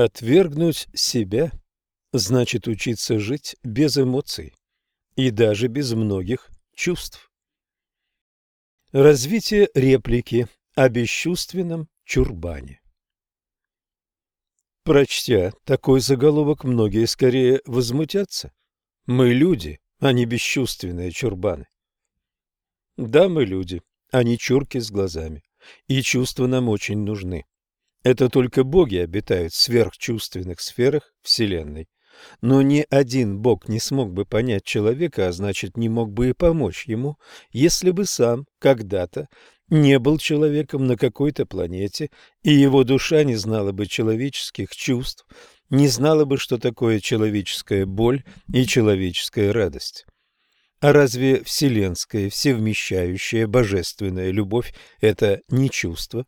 Отвергнуть себя значит учиться жить без эмоций и даже без многих чувств. Развитие реплики о бесчувственном чурбане. Прочтя такой заголовок, многие скорее возмутятся. Мы люди, а не бесчувственные чурбаны. Да, мы люди, а не чурки с глазами, и чувства нам очень нужны. Это только боги обитают в сверхчувственных сферах Вселенной. Но ни один бог не смог бы понять человека, а значит, не мог бы и помочь ему, если бы сам когда-то не был человеком на какой-то планете, и его душа не знала бы человеческих чувств, не знала бы, что такое человеческая боль и человеческая радость. А разве вселенская, всевмещающая, божественная любовь – это не чувство?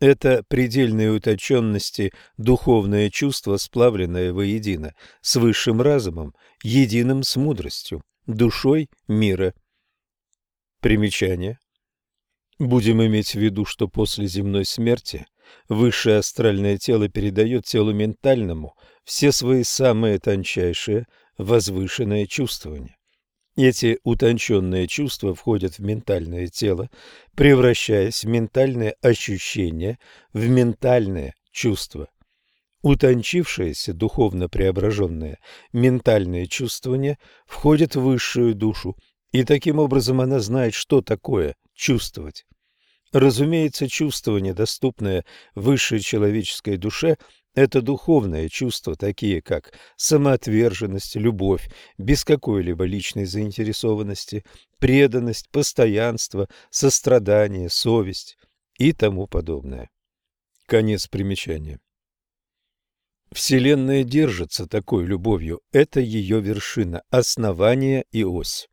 Это предельной уточенности духовное чувство, сплавленное воедино с высшим разумом, единым с мудростью, душой мира. Примечание. Будем иметь в виду, что после земной смерти высшее астральное тело передает телу ментальному все свои самые тончайшие возвышенные чувствования. Эти утонченные чувства входят в ментальное тело, превращаясь в ментальное ощущение, в ментальное чувство. Утончившееся, духовно преображенное ментальное чувствование входит в высшую душу, и таким образом она знает, что такое чувствовать. Разумеется, чувствование, доступное высшей человеческой душе, это духовные чувства, такие как самоотверженность, любовь, без какой-либо личной заинтересованности, преданность, постоянство, сострадание, совесть и тому подобное. Конец примечания. Вселенная держится такой любовью, это ее вершина, основание и ось.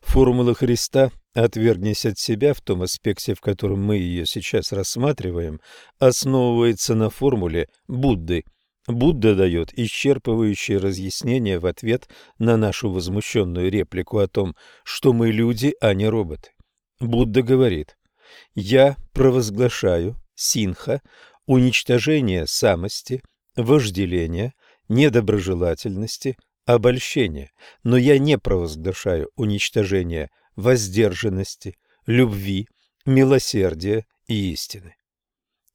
Формула Христа «отвергнись от себя» в том аспекте, в котором мы ее сейчас рассматриваем, основывается на формуле Будды. Будда дает исчерпывающее разъяснение в ответ на нашу возмущенную реплику о том, что мы люди, а не роботы. Будда говорит «Я провозглашаю, синха, уничтожение самости, вожделения, недоброжелательности, обольщения, но я не провозглашаю уничтожение воздержанности, любви, милосердия и истины.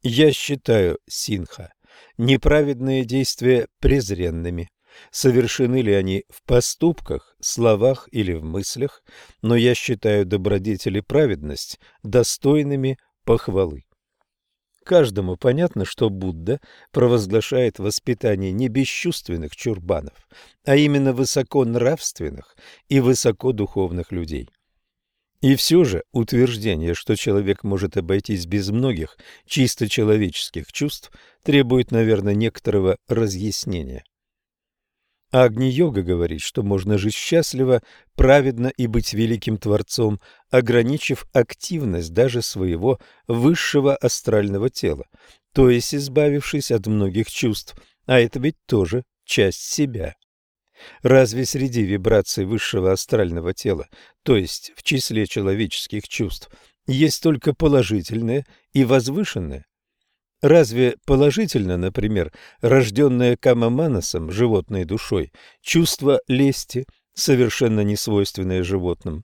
Я считаю, синха, неправедные действия презренными, совершены ли они в поступках, словах или в мыслях, но я считаю добродетели праведность достойными похвалы. Каждому понятно, что Будда провозглашает воспитание не бесчувственных чурбанов, а именно высоконравственных и высокодуховных людей. И все же утверждение, что человек может обойтись без многих чисто человеческих чувств, требует, наверное, некоторого разъяснения. Агни-йога говорит, что можно жить счастливо, праведно и быть великим творцом, ограничив активность даже своего высшего астрального тела, то есть избавившись от многих чувств, а это ведь тоже часть себя. Разве среди вибраций высшего астрального тела, то есть в числе человеческих чувств, есть только положительное и возвышенное? Разве положительно, например, рожденное камаманасом, животной душой, чувство лести, совершенно не свойственное животным?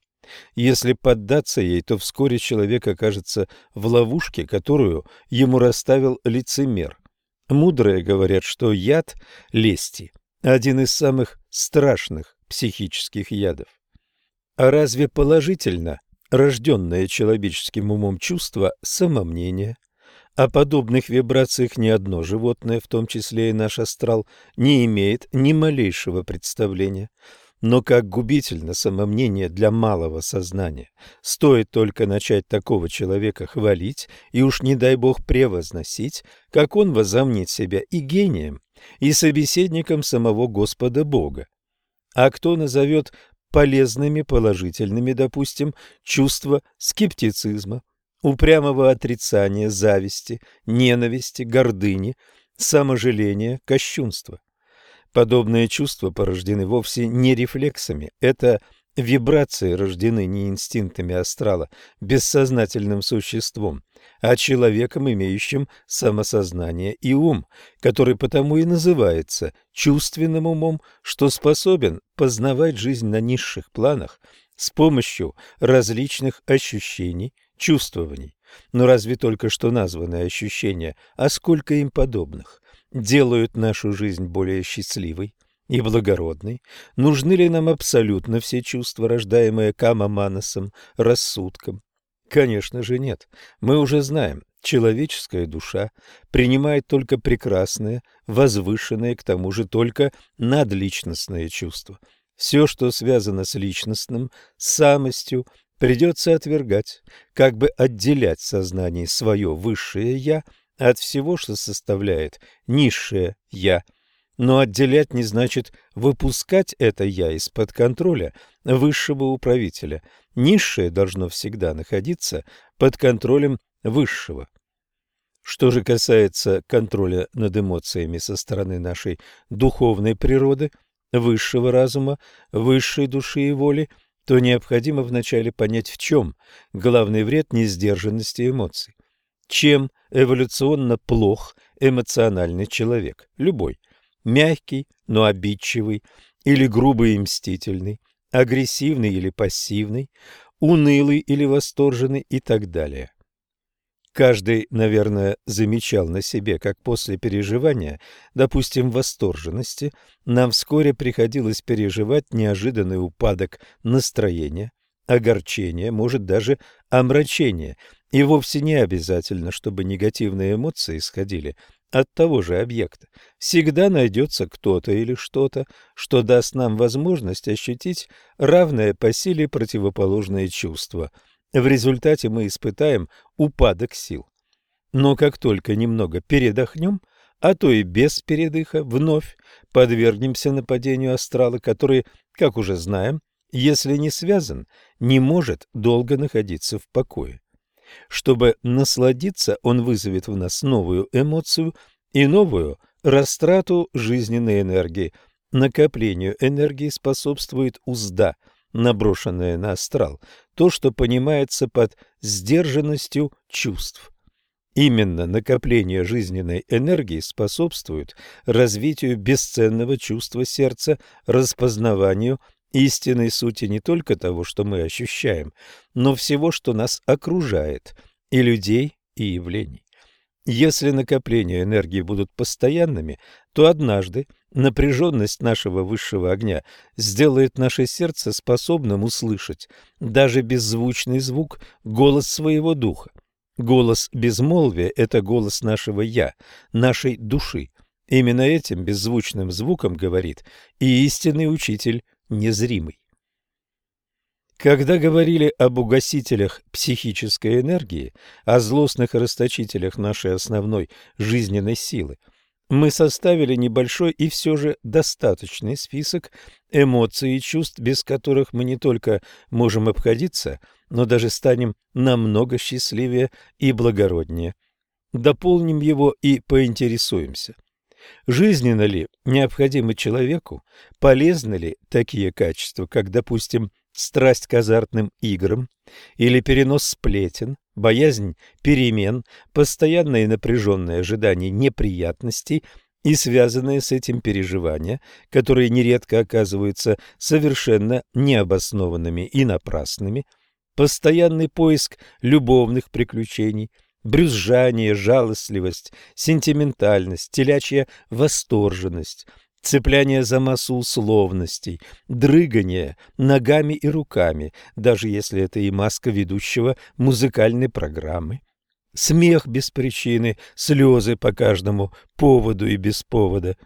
Если поддаться ей, то вскоре человек окажется в ловушке, которую ему расставил лицемер. Мудрые говорят, что яд лести – один из самых страшных психических ядов. А разве положительно рожденное человеческим умом чувство самомнения, о подобных вибрациях ни одно животное, в том числе и наш астрал, не имеет ни малейшего представления. Но как губительно самомнение для малого сознания. Стоит только начать такого человека хвалить и уж не дай бог превозносить, как он возомнит себя и гением, и собеседником самого Господа Бога. А кто назовет полезными, положительными, допустим, чувства скептицизма, упрямого отрицания, зависти, ненависти, гордыни, саможаления, кощунства. Подобные чувства порождены вовсе не рефлексами, это Вибрации рождены не инстинктами астрала, бессознательным существом, а человеком, имеющим самосознание и ум, который потому и называется чувственным умом, что способен познавать жизнь на низших планах с помощью различных ощущений, чувствований. Но разве только что названные ощущения, а сколько им подобных, делают нашу жизнь более счастливой? И благородный, нужны ли нам абсолютно все чувства, рождаемые Кама-Манасом, рассудком? Конечно же нет. Мы уже знаем, человеческая душа принимает только прекрасные, возвышенные, к тому же только надличностные чувства. Все, что связано с личностным, с самостью, придется отвергать, как бы отделять в сознании свое высшее «я» от всего, что составляет низшее «я», но отделять не значит выпускать это «я» из-под контроля высшего управителя. Низшее должно всегда находиться под контролем высшего. Что же касается контроля над эмоциями со стороны нашей духовной природы, высшего разума, высшей души и воли, то необходимо вначале понять, в чем главный вред несдержанности эмоций. Чем эволюционно плох эмоциональный человек, любой – мягкий, но обидчивый, или грубый и мстительный, агрессивный или пассивный, унылый или восторженный и так далее. Каждый, наверное, замечал на себе, как после переживания, допустим, восторженности, нам вскоре приходилось переживать неожиданный упадок настроения, огорчение, может даже омрачение, и вовсе не обязательно, чтобы негативные эмоции исходили от того же объекта. Всегда найдется кто-то или что-то, что даст нам возможность ощутить равное по силе противоположное чувство. В результате мы испытаем упадок сил. Но как только немного передохнем, а то и без передыха, вновь подвергнемся нападению астрала, который, как уже знаем, если не связан, не может долго находиться в покое. Чтобы насладиться, он вызовет в нас новую эмоцию и новую растрату жизненной энергии. Накоплению энергии способствует узда, наброшенная на астрал, то, что понимается под сдержанностью чувств. Именно накопление жизненной энергии способствует развитию бесценного чувства сердца, распознаванию истинной сути не только того, что мы ощущаем, но всего, что нас окружает, и людей, и явлений. Если накопления энергии будут постоянными, то однажды напряженность нашего высшего огня сделает наше сердце способным услышать даже беззвучный звук, голос своего духа. Голос безмолвия – это голос нашего «я», нашей души. Именно этим беззвучным звуком говорит и истинный учитель незримый. Когда говорили об угасителях психической энергии, о злостных расточителях нашей основной жизненной силы, мы составили небольшой и все же достаточный список эмоций и чувств, без которых мы не только можем обходиться, но даже станем намного счастливее и благороднее. Дополним его и поинтересуемся. Жизненно ли необходимы человеку, полезны ли такие качества, как, допустим, страсть к азартным играм или перенос сплетен, боязнь перемен, постоянное напряженное ожидание неприятностей и связанные с этим переживания, которые нередко оказываются совершенно необоснованными и напрасными, постоянный поиск любовных приключений – брюзжание, жалостливость, сентиментальность, телячья восторженность, цепляние за массу условностей, дрыгание ногами и руками, даже если это и маска ведущего музыкальной программы. Смех без причины, слезы по каждому поводу и без повода,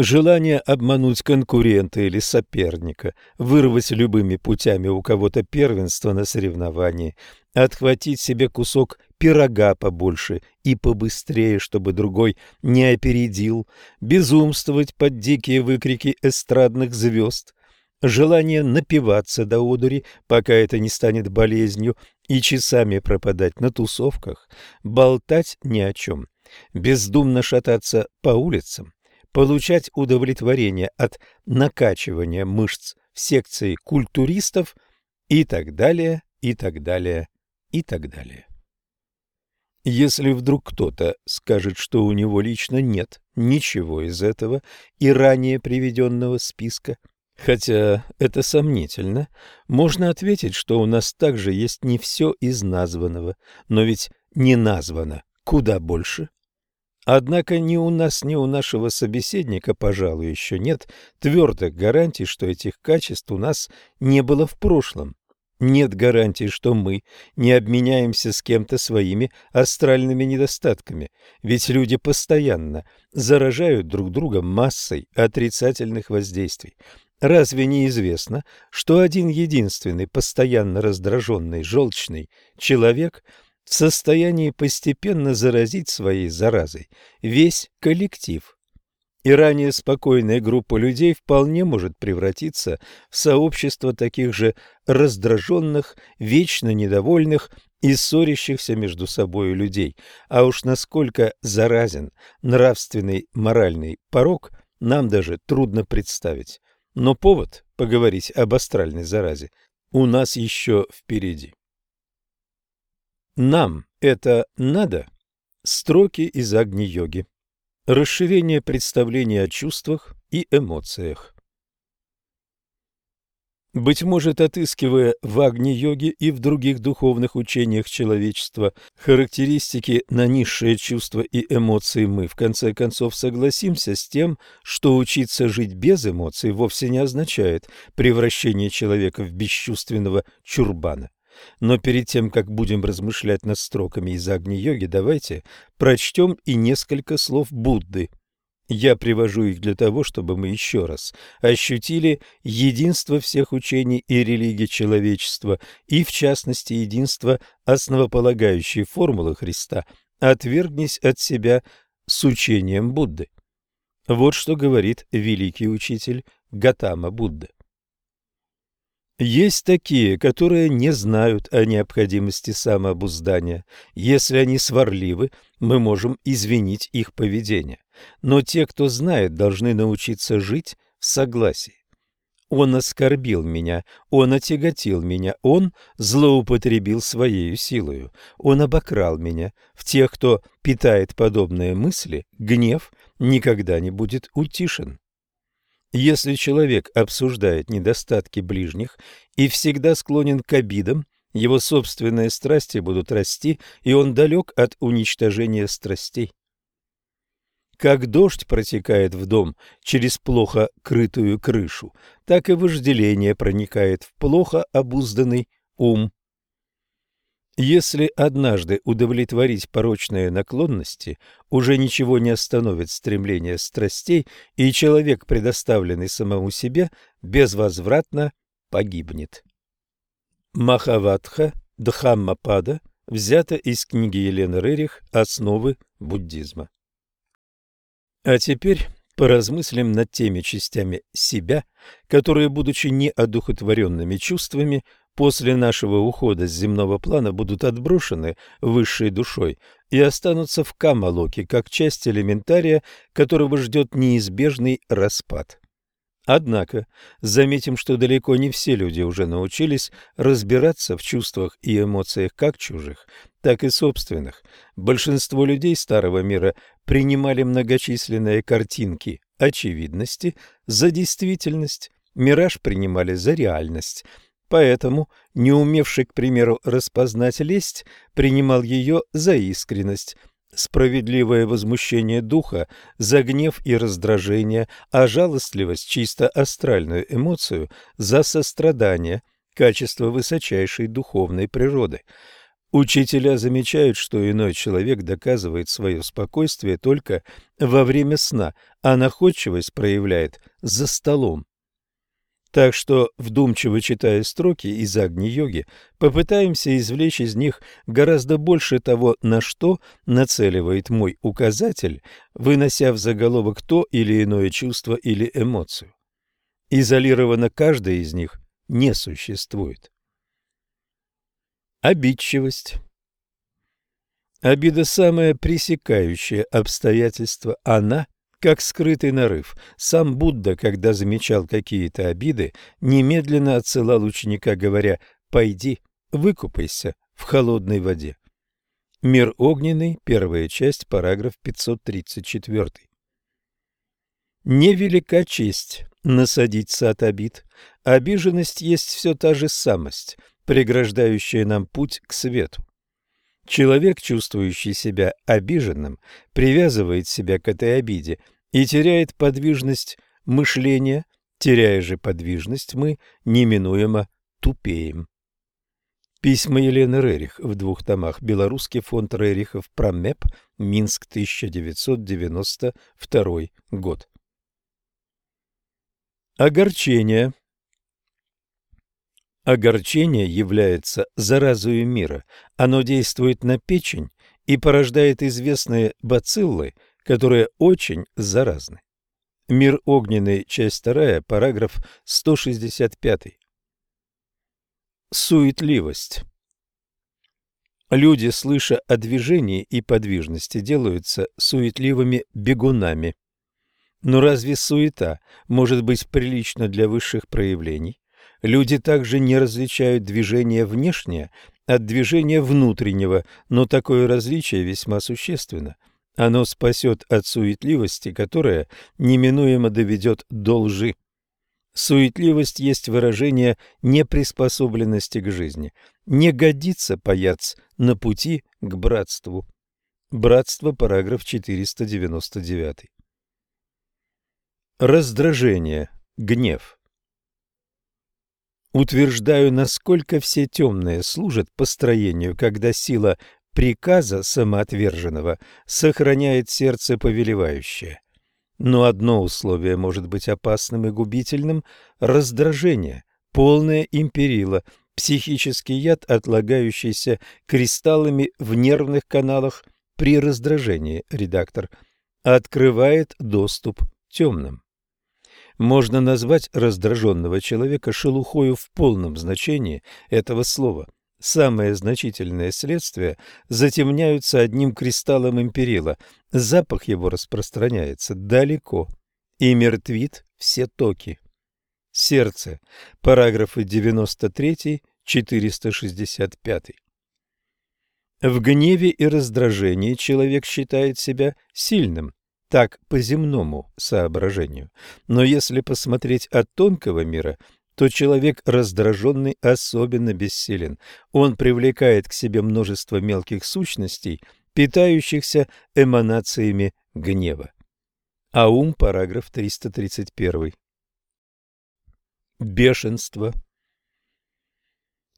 Желание обмануть конкурента или соперника, вырвать любыми путями у кого-то первенство на соревновании, отхватить себе кусок пирога побольше и побыстрее, чтобы другой не опередил, безумствовать под дикие выкрики эстрадных звезд, желание напиваться до одури, пока это не станет болезнью, и часами пропадать на тусовках, болтать ни о чем, бездумно шататься по улицам, получать удовлетворение от накачивания мышц в секции культуристов и так далее, и так далее, и так далее. Если вдруг кто-то скажет, что у него лично нет ничего из этого и ранее приведенного списка, хотя это сомнительно, можно ответить, что у нас также есть не все из названного, но ведь не названо куда больше. Однако ни у нас, ни у нашего собеседника, пожалуй, еще нет твердых гарантий, что этих качеств у нас не было в прошлом. Нет гарантии, что мы не обменяемся с кем-то своими астральными недостатками, ведь люди постоянно заражают друг друга массой отрицательных воздействий. Разве не известно, что один единственный постоянно раздраженный желчный человек в состоянии постепенно заразить своей заразой весь коллектив? И ранее спокойная группа людей вполне может превратиться в сообщество таких же раздраженных, вечно недовольных и ссорящихся между собой людей. А уж насколько заразен нравственный моральный порог, нам даже трудно представить. Но повод поговорить об астральной заразе у нас еще впереди. Нам это надо? Строки из Агни-йоги. Расширение представления о чувствах и эмоциях. Быть может, отыскивая в Агни-йоге и в других духовных учениях человечества характеристики на низшие чувства и эмоции, мы в конце концов согласимся с тем, что учиться жить без эмоций вовсе не означает превращение человека в бесчувственного чурбана. Но перед тем, как будем размышлять над строками из Агни-йоги, давайте прочтем и несколько слов Будды. Я привожу их для того, чтобы мы еще раз ощутили единство всех учений и религий человечества, и, в частности, единство основополагающей формулы Христа «Отвергнись от себя с учением Будды». Вот что говорит великий учитель Гатама Будда. Есть такие, которые не знают о необходимости самообуздания. Если они сварливы, мы можем извинить их поведение. Но те, кто знает, должны научиться жить в согласии. Он оскорбил меня, он отяготил меня, он злоупотребил своей силою, он обокрал меня. В тех, кто питает подобные мысли, гнев никогда не будет утишен. Если человек обсуждает недостатки ближних и всегда склонен к обидам, его собственные страсти будут расти, и он далек от уничтожения страстей. Как дождь протекает в дом через плохо крытую крышу, так и вожделение проникает в плохо обузданный ум. Если однажды удовлетворить порочные наклонности, уже ничего не остановит стремление страстей, и человек, предоставленный самому себе, безвозвратно погибнет. Махаватха Дхаммапада взято из книги Елены Рерих «Основы буддизма». А теперь поразмыслим над теми частями себя, которые, будучи неодухотворенными чувствами, после нашего ухода с земного плана будут отброшены высшей душой и останутся в Камалоке, как часть элементария, которого ждет неизбежный распад. Однако заметим, что далеко не все люди уже научились разбираться в чувствах и эмоциях как чужих, так и собственных. Большинство людей старого мира принимали многочисленные картинки очевидности за действительность, мираж принимали за реальность – Поэтому, не умевший, к примеру, распознать лесть, принимал ее за искренность, справедливое возмущение духа за гнев и раздражение, а жалостливость, чисто астральную эмоцию, за сострадание, качество высочайшей духовной природы. Учителя замечают, что иной человек доказывает свое спокойствие только во время сна, а находчивость проявляет за столом. Так что, вдумчиво читая строки из Агни-йоги, попытаемся извлечь из них гораздо больше того, на что нацеливает мой указатель, вынося в заголовок то или иное чувство или эмоцию. Изолированно каждая из них не существует. Обидчивость Обида – самое пресекающее обстоятельство. Она как скрытый нарыв. Сам Будда, когда замечал какие-то обиды, немедленно отсылал ученика, говоря «пойди, выкупайся в холодной воде». Мир огненный, первая часть, параграф 534. Невелика честь насадить сад обид. Обиженность есть все та же самость, преграждающая нам путь к свету. Человек, чувствующий себя обиженным, привязывает себя к этой обиде и теряет подвижность мышления, теряя же подвижность, мы неминуемо тупеем. Письма Елены Рерих в двух томах. Белорусский фонд Рерихов Промеп. Минск, 1992 год. Огорчение. Огорчение является заразою мира. Оно действует на печень и порождает известные бациллы, которые очень заразны. Мир огненный, часть 2, параграф 165. Суетливость. Люди, слыша о движении и подвижности, делаются суетливыми бегунами. Но разве суета может быть прилична для высших проявлений? Люди также не различают движение внешнее от движения внутреннего, но такое различие весьма существенно. Оно спасет от суетливости, которая неминуемо доведет до лжи. Суетливость есть выражение неприспособленности к жизни. Не годится паяц на пути к братству. Братство, параграф 499. Раздражение, гнев. Утверждаю, насколько все темные служат построению, когда сила приказа самоотверженного сохраняет сердце повелевающее. Но одно условие может быть опасным и губительным – раздражение, полное империла, психический яд, отлагающийся кристаллами в нервных каналах при раздражении, редактор, открывает доступ темным. Можно назвать раздраженного человека шелухою в полном значении этого слова. Самые значительные следствия затемняются одним кристаллом империла, запах его распространяется далеко и мертвит все токи. Сердце. Параграфы 93-465. В гневе и раздражении человек считает себя сильным, так по земному соображению. Но если посмотреть от тонкого мира, то человек раздраженный особенно бессилен. Он привлекает к себе множество мелких сущностей, питающихся эманациями гнева. Аум, параграф 331. Бешенство.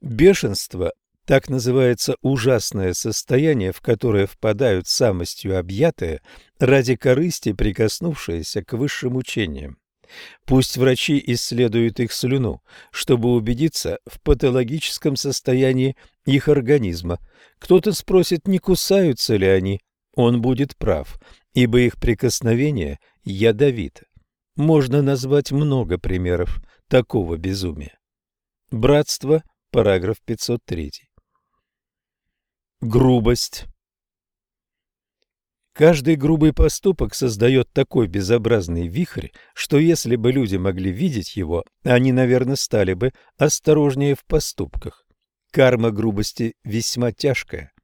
Бешенство так называется ужасное состояние, в которое впадают самостью объятые ради корысти, прикоснувшиеся к высшим учениям. Пусть врачи исследуют их слюну, чтобы убедиться в патологическом состоянии их организма. Кто-то спросит, не кусаются ли они. Он будет прав, ибо их прикосновение ядовито. Можно назвать много примеров такого безумия. Братство, параграф 503. Грубость. Каждый грубый поступок создает такой безобразный вихрь, что если бы люди могли видеть его, они, наверное, стали бы осторожнее в поступках. Карма грубости весьма тяжкая.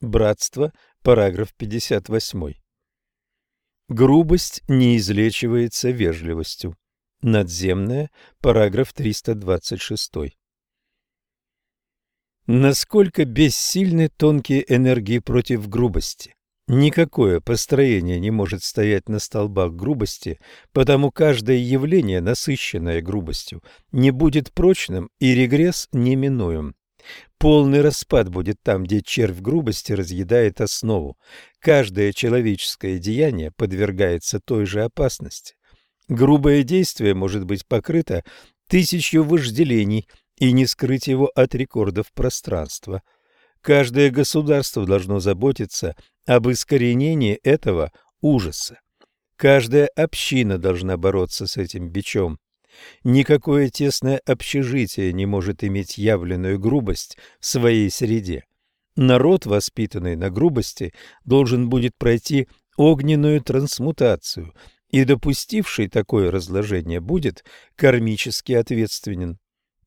Братство, параграф 58. Грубость не излечивается вежливостью. Надземная, параграф 326. Насколько бессильны тонкие энергии против грубости? Никакое построение не может стоять на столбах грубости, потому каждое явление, насыщенное грубостью, не будет прочным и регресс неминуем. Полный распад будет там, где червь грубости разъедает основу. Каждое человеческое деяние подвергается той же опасности. Грубое действие может быть покрыто тысячью вожделений – и не скрыть его от рекордов пространства. Каждое государство должно заботиться об искоренении этого ужаса. Каждая община должна бороться с этим бичом. Никакое тесное общежитие не может иметь явленную грубость в своей среде. Народ, воспитанный на грубости, должен будет пройти огненную трансмутацию, и допустивший такое разложение будет кармически ответственен.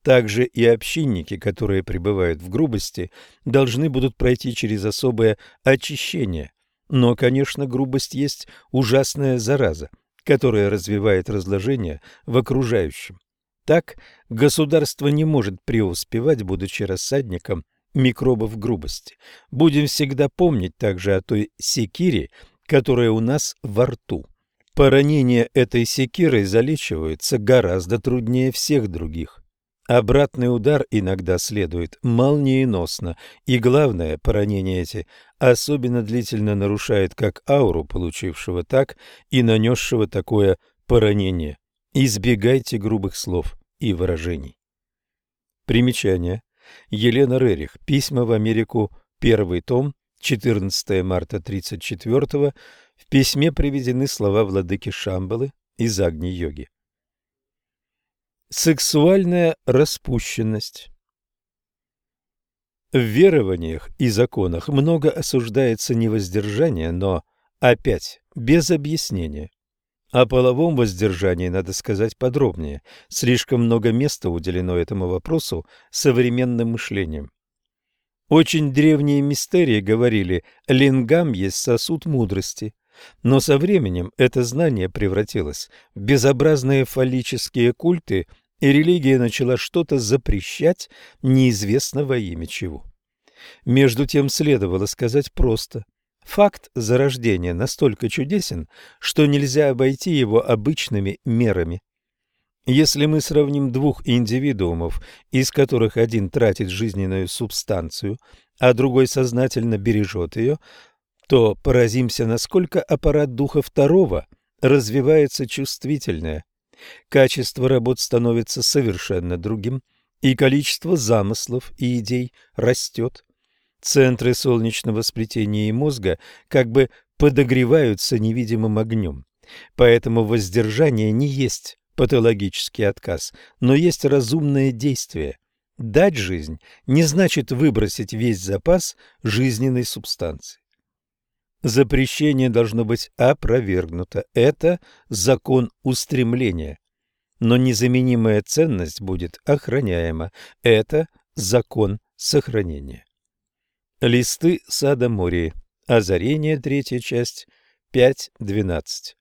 Также и общинники, которые пребывают в грубости, должны будут пройти через особое очищение. Но, конечно, грубость есть ужасная зараза, которая развивает разложение в окружающем. Так, государство не может преуспевать, будучи рассадником микробов грубости. Будем всегда помнить также о той секире, которая у нас во рту. Поранение этой секирой залечивается гораздо труднее всех других. Обратный удар иногда следует молниеносно, и главное, поранения эти особенно длительно нарушают как ауру получившего, так и нанесшего такое поранение. Избегайте грубых слов и выражений. Примечание. Елена Рерих. Письма в Америку. Первый том. 14 марта 34 В письме приведены слова владыки Шамбалы из Агни-йоги. Сексуальная распущенность В верованиях и законах много осуждается невоздержание, но опять без объяснения. О половом воздержании надо сказать подробнее. Слишком много места уделено этому вопросу современным мышлением. Очень древние мистерии говорили, лингам есть сосуд мудрости. Но со временем это знание превратилось в безобразные фаллические культы, и религия начала что-то запрещать неизвестно во имя чего. Между тем следовало сказать просто. Факт зарождения настолько чудесен, что нельзя обойти его обычными мерами. Если мы сравним двух индивидуумов, из которых один тратит жизненную субстанцию, а другой сознательно бережет ее, то поразимся, насколько аппарат духа второго развивается чувствительное. Качество работ становится совершенно другим, и количество замыслов и идей растет. Центры солнечного сплетения и мозга как бы подогреваются невидимым огнем. Поэтому воздержание не есть патологический отказ, но есть разумное действие. Дать жизнь не значит выбросить весь запас жизненной субстанции. Запрещение должно быть опровергнуто. Это закон устремления. Но незаменимая ценность будет охраняема. Это закон сохранения. Листы сада Мории. Озарение, третья часть, 5.12.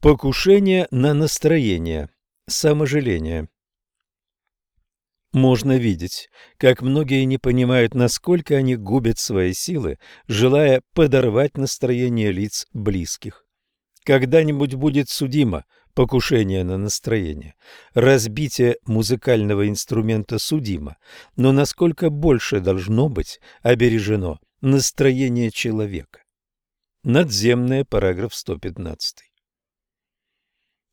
Покушение на настроение. Саможаление. Можно видеть, как многие не понимают, насколько они губят свои силы, желая подорвать настроение лиц близких. Когда-нибудь будет судимо покушение на настроение. Разбитие музыкального инструмента судимо, но насколько больше должно быть обережено настроение человека. Надземное, параграф 115.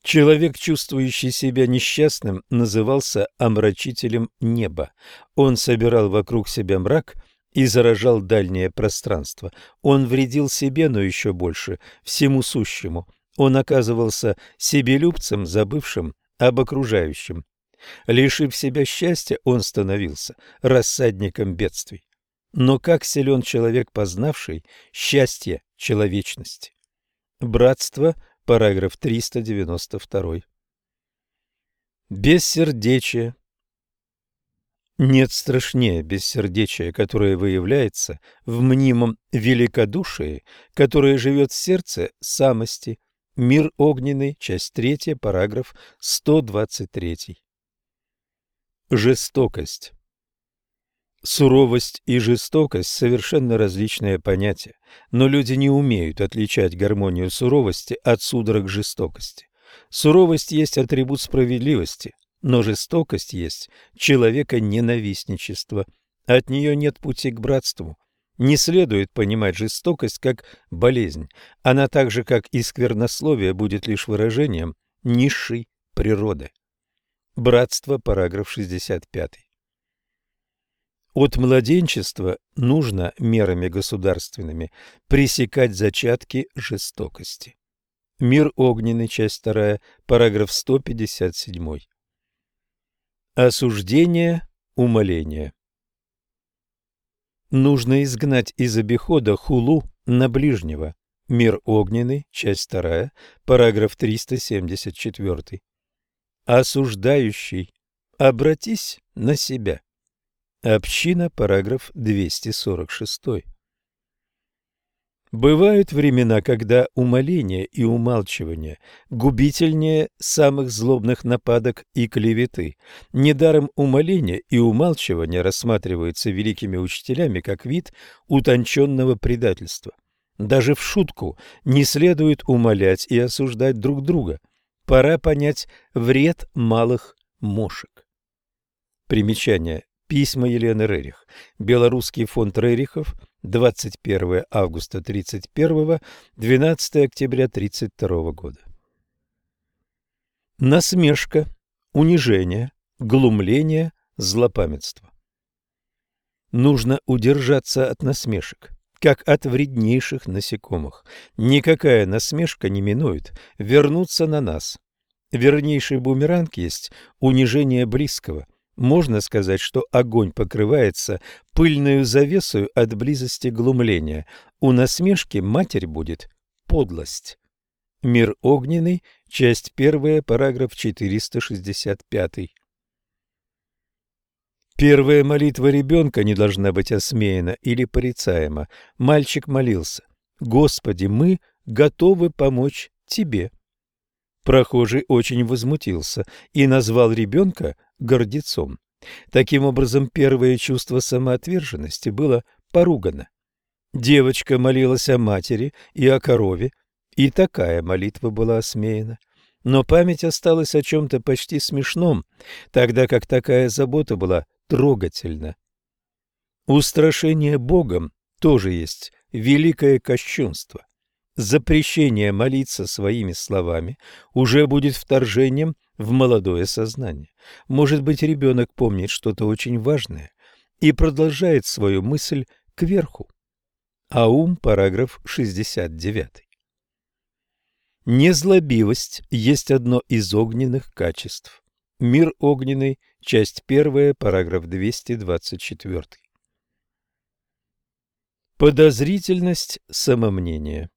Человек, чувствующий себя несчастным, назывался омрачителем неба. Он собирал вокруг себя мрак и заражал дальнее пространство. Он вредил себе, но еще больше всему сущему. Он оказывался себелюбцем, забывшим об окружающем. Лишив себя счастья, он становился рассадником бедствий. Но как силен человек, познавший счастье человечности? Братство – Параграф 392. Бессердечие. Нет страшнее бессердечия, которое выявляется в мнимом великодушии, которое живет в сердце самости. Мир огненный, часть 3, параграф 123. Жестокость. Суровость и жестокость – совершенно различные понятия, но люди не умеют отличать гармонию суровости от судорог жестокости. Суровость есть атрибут справедливости, но жестокость есть человека ненавистничество. От нее нет пути к братству. Не следует понимать жестокость как болезнь. Она так же, как и сквернословие, будет лишь выражением низшей природы. Братство, параграф 65. От младенчества нужно мерами государственными пресекать зачатки жестокости. Мир огненный, часть 2, параграф 157. Осуждение, умоление. Нужно изгнать из обихода хулу на ближнего. Мир огненный, часть 2, параграф 374. Осуждающий, обратись на себя. Община, параграф 246. Бывают времена, когда умоление и умалчивание губительнее самых злобных нападок и клеветы. Недаром умоление и умалчивание рассматриваются великими учителями как вид утонченного предательства. Даже в шутку не следует умолять и осуждать друг друга. Пора понять вред малых мошек. Примечание. Письма Елены Рерих. Белорусский фонд Рерихов – 21 августа 31, 12 октября 32 года. Насмешка, унижение, глумление, злопамятство. Нужно удержаться от насмешек, как от вреднейших насекомых. Никакая насмешка не минует вернуться на нас. Вернейший бумеранг есть унижение близкого, можно сказать, что огонь покрывается пыльную завесою от близости глумления. У насмешки матерь будет подлость. Мир огненный, часть первая, параграф 465. Первая молитва ребенка не должна быть осмеяна или порицаема. Мальчик молился «Господи, мы готовы помочь Тебе». Прохожий очень возмутился и назвал ребенка гордецом. Таким образом, первое чувство самоотверженности было поругано. Девочка молилась о матери и о корове, и такая молитва была осмеяна. Но память осталась о чем-то почти смешном, тогда как такая забота была трогательна. Устрашение Богом тоже есть великое кощунство. Запрещение молиться своими словами уже будет вторжением в молодое сознание. Может быть, ребенок помнит что-то очень важное и продолжает свою мысль кверху. Аум, параграф 69. Незлобивость есть одно из огненных качеств. Мир огненный, часть 1, параграф 224. Подозрительность самомнения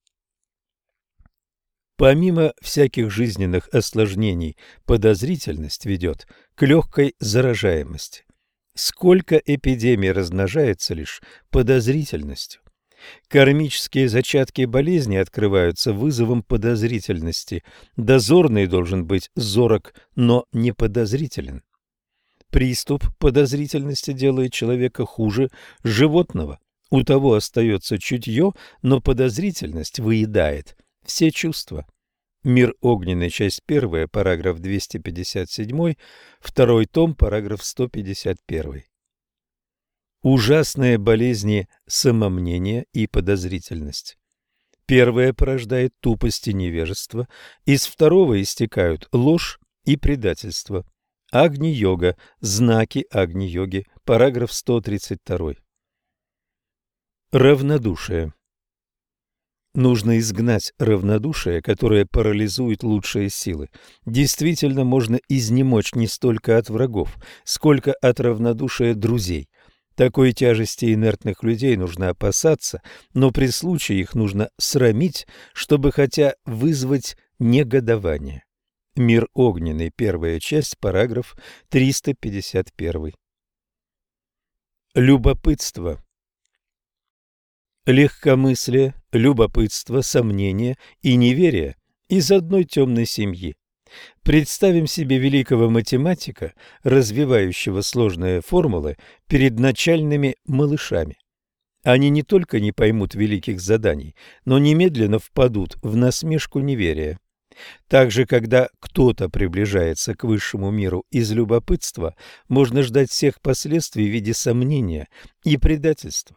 Помимо всяких жизненных осложнений, подозрительность ведет к легкой заражаемости. Сколько эпидемий размножается лишь подозрительностью. Кармические зачатки болезни открываются вызовом подозрительности. Дозорный должен быть зорок, но не подозрителен. Приступ подозрительности делает человека хуже животного. У того остается чутье, но подозрительность выедает все чувства. Мир огненный, часть 1, параграф 257, второй том, параграф 151. Ужасные болезни самомнения и подозрительность. Первое порождает тупость и невежество, из второго истекают ложь и предательство. Агни-йога, знаки Агни-йоги, параграф 132. Равнодушие. Нужно изгнать равнодушие, которое парализует лучшие силы. Действительно, можно изнемочь не столько от врагов, сколько от равнодушия друзей. Такой тяжести инертных людей нужно опасаться, но при случае их нужно срамить, чтобы хотя вызвать негодование. Мир огненный, первая часть, параграф 351. Любопытство легкомыслие, любопытство, сомнение и неверие из одной темной семьи. Представим себе великого математика, развивающего сложные формулы перед начальными малышами. Они не только не поймут великих заданий, но немедленно впадут в насмешку неверия. Также, когда кто-то приближается к высшему миру из любопытства, можно ждать всех последствий в виде сомнения и предательства.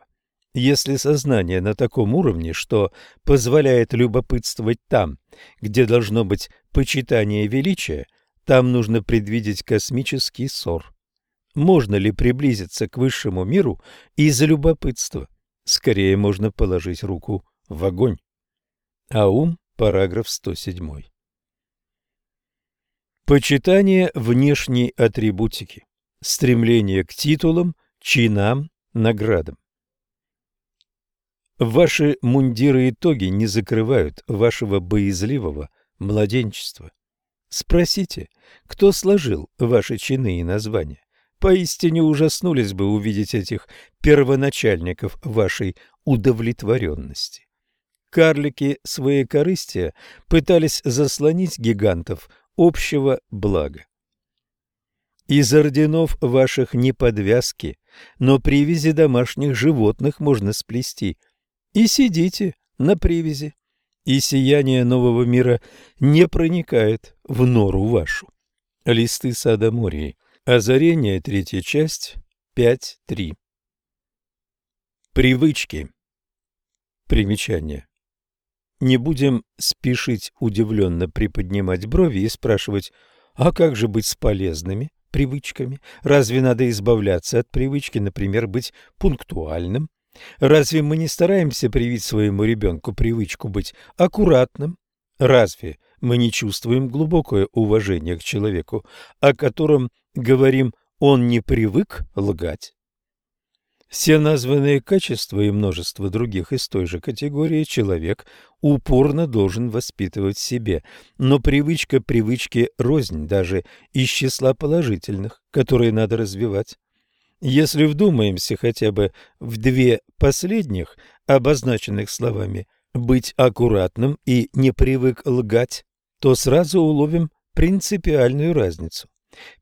Если сознание на таком уровне, что позволяет любопытствовать там, где должно быть почитание величия, там нужно предвидеть космический ссор. Можно ли приблизиться к высшему миру из-за любопытства? Скорее можно положить руку в огонь. Аум, параграф 107. Почитание внешней атрибутики. Стремление к титулам, чинам, наградам. Ваши мундиры и тоги не закрывают вашего боязливого младенчества. Спросите, кто сложил ваши чины и названия. Поистине ужаснулись бы увидеть этих первоначальников вашей удовлетворенности. Карлики своей корыстия пытались заслонить гигантов общего блага. Из орденов ваших не подвязки, но привязи домашних животных можно сплести. И сидите на привязи, и сияние нового мира не проникает в нору вашу. Листы сада Мории. Озарение, третья часть, 5.3. Привычки. Примечание. Не будем спешить удивленно приподнимать брови и спрашивать, а как же быть с полезными привычками? Разве надо избавляться от привычки, например, быть пунктуальным? Разве мы не стараемся привить своему ребенку привычку быть аккуратным? Разве мы не чувствуем глубокое уважение к человеку, о котором говорим «он не привык лгать». Все названные качества и множество других из той же категории человек упорно должен воспитывать в себе, но привычка привычки рознь даже из числа положительных, которые надо развивать. Если вдумаемся хотя бы в две последних, обозначенных словами «быть аккуратным» и «не привык лгать», то сразу уловим принципиальную разницу.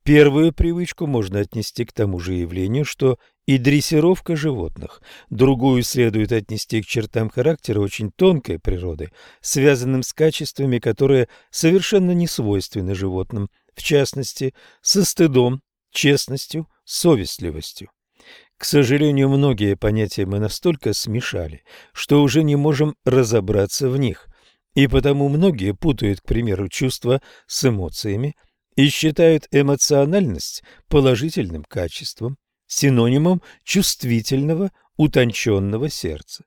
Первую привычку можно отнести к тому же явлению, что и дрессировка животных. Другую следует отнести к чертам характера очень тонкой природы, связанным с качествами, которые совершенно не свойственны животным, в частности, со стыдом, честностью, совестливостью. К сожалению, многие понятия мы настолько смешали, что уже не можем разобраться в них, и потому многие путают, к примеру, чувства с эмоциями, и считают эмоциональность положительным качеством, синонимом чувствительного, утонченного сердца.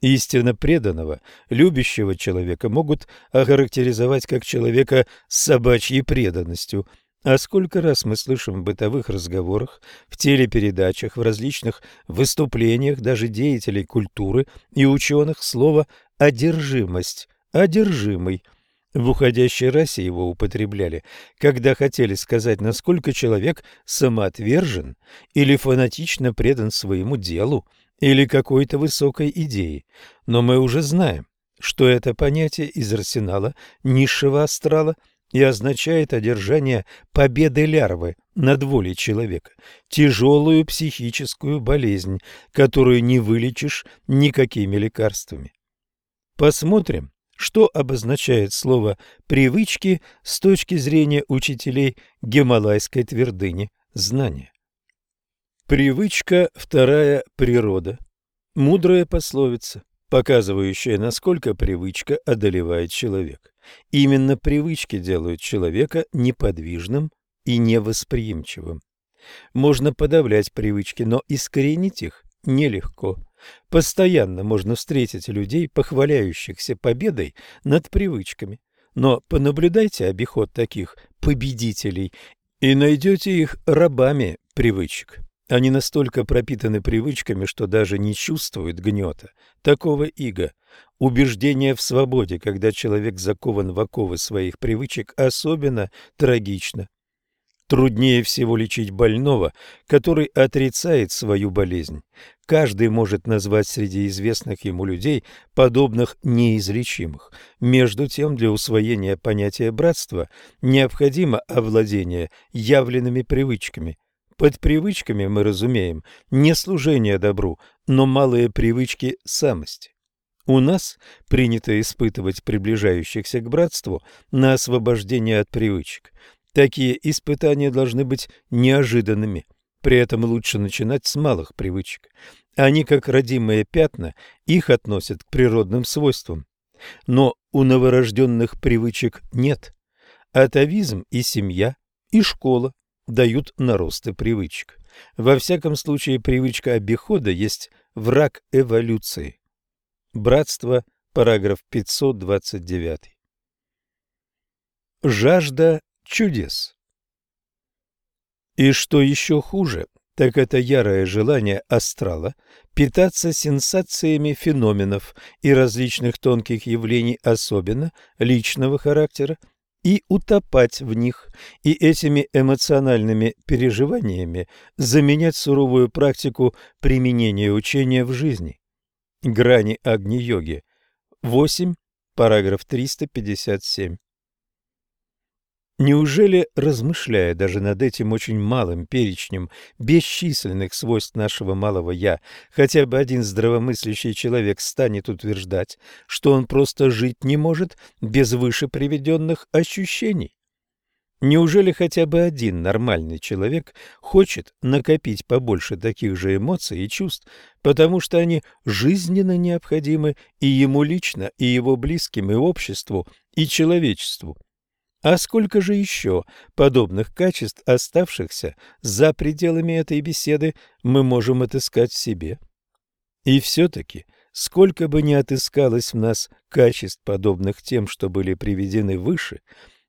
Истинно преданного, любящего человека могут охарактеризовать как человека с собачьей преданностью. А сколько раз мы слышим в бытовых разговорах, в телепередачах, в различных выступлениях даже деятелей культуры и ученых слово «одержимость», «одержимый», в уходящей расе его употребляли, когда хотели сказать, насколько человек самоотвержен или фанатично предан своему делу или какой-то высокой идее. Но мы уже знаем, что это понятие из арсенала низшего астрала и означает одержание победы лярвы над волей человека, тяжелую психическую болезнь, которую не вылечишь никакими лекарствами. Посмотрим, что обозначает слово «привычки» с точки зрения учителей гималайской твердыни знания? Привычка – вторая природа. Мудрая пословица, показывающая, насколько привычка одолевает человека. Именно привычки делают человека неподвижным и невосприимчивым. Можно подавлять привычки, но искоренить их нелегко. Постоянно можно встретить людей, похваляющихся победой над привычками. Но понаблюдайте обиход таких победителей и найдете их рабами привычек. Они настолько пропитаны привычками, что даже не чувствуют гнета. Такого иго. Убеждение в свободе, когда человек закован в оковы своих привычек, особенно трагично. Труднее всего лечить больного, который отрицает свою болезнь. Каждый может назвать среди известных ему людей подобных неизлечимых. Между тем, для усвоения понятия братства необходимо овладение явленными привычками. Под привычками мы разумеем не служение добру, но малые привычки самости. У нас принято испытывать приближающихся к братству на освобождение от привычек. Такие испытания должны быть неожиданными. При этом лучше начинать с малых привычек. Они, как родимые пятна, их относят к природным свойствам. Но у новорожденных привычек нет. Атовизм и семья, и школа дают наросты привычек. Во всяком случае, привычка обихода есть враг эволюции. Братство, параграф 529. Жажда чудес. И что еще хуже, так это ярое желание астрала питаться сенсациями феноменов и различных тонких явлений, особенно личного характера, и утопать в них, и этими эмоциональными переживаниями заменять суровую практику применения учения в жизни. Грани Агни-йоги. 8, параграф 357. Неужели, размышляя даже над этим очень малым перечнем бесчисленных свойств нашего малого «я», хотя бы один здравомыслящий человек станет утверждать, что он просто жить не может без выше приведенных ощущений? Неужели хотя бы один нормальный человек хочет накопить побольше таких же эмоций и чувств, потому что они жизненно необходимы и ему лично, и его близким, и обществу, и человечеству? А сколько же еще подобных качеств, оставшихся за пределами этой беседы, мы можем отыскать в себе? И все-таки, сколько бы ни отыскалось в нас качеств, подобных тем, что были приведены выше,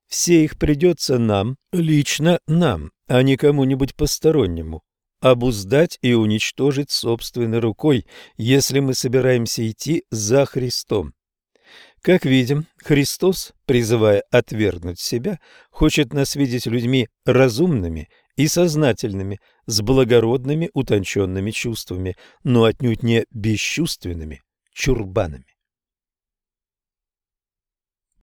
все их придется нам, лично нам, а не кому-нибудь постороннему, обуздать и уничтожить собственной рукой, если мы собираемся идти за Христом. Как видим, Христос, призывая отвергнуть себя, хочет нас видеть людьми разумными и сознательными, с благородными утонченными чувствами, но отнюдь не бесчувственными чурбанами.